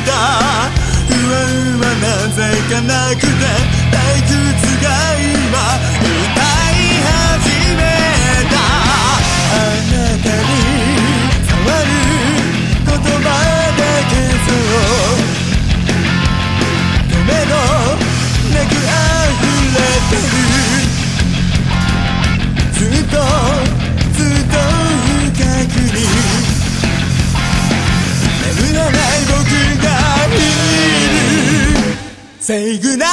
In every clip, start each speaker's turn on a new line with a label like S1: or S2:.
S1: うわうわなぜかなくて退屈が今。Say goodnight.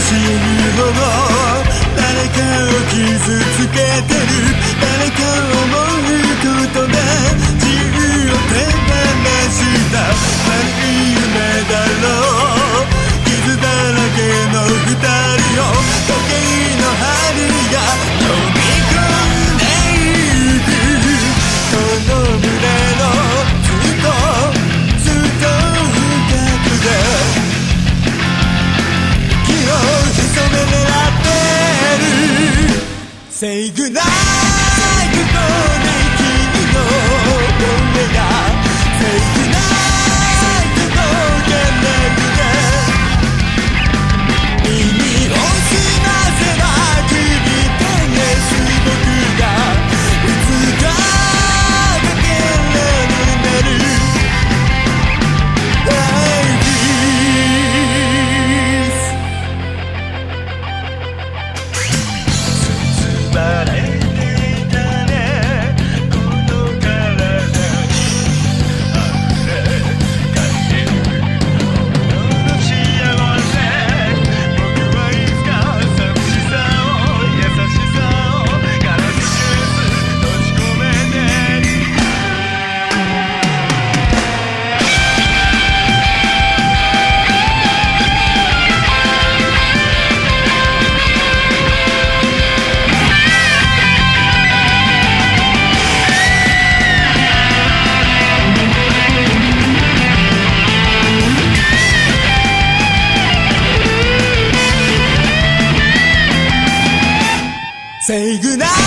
S1: 死ぬほど誰かを傷つけてる。誰かを思うことで自由を手 Say goodnight. Say goodnight.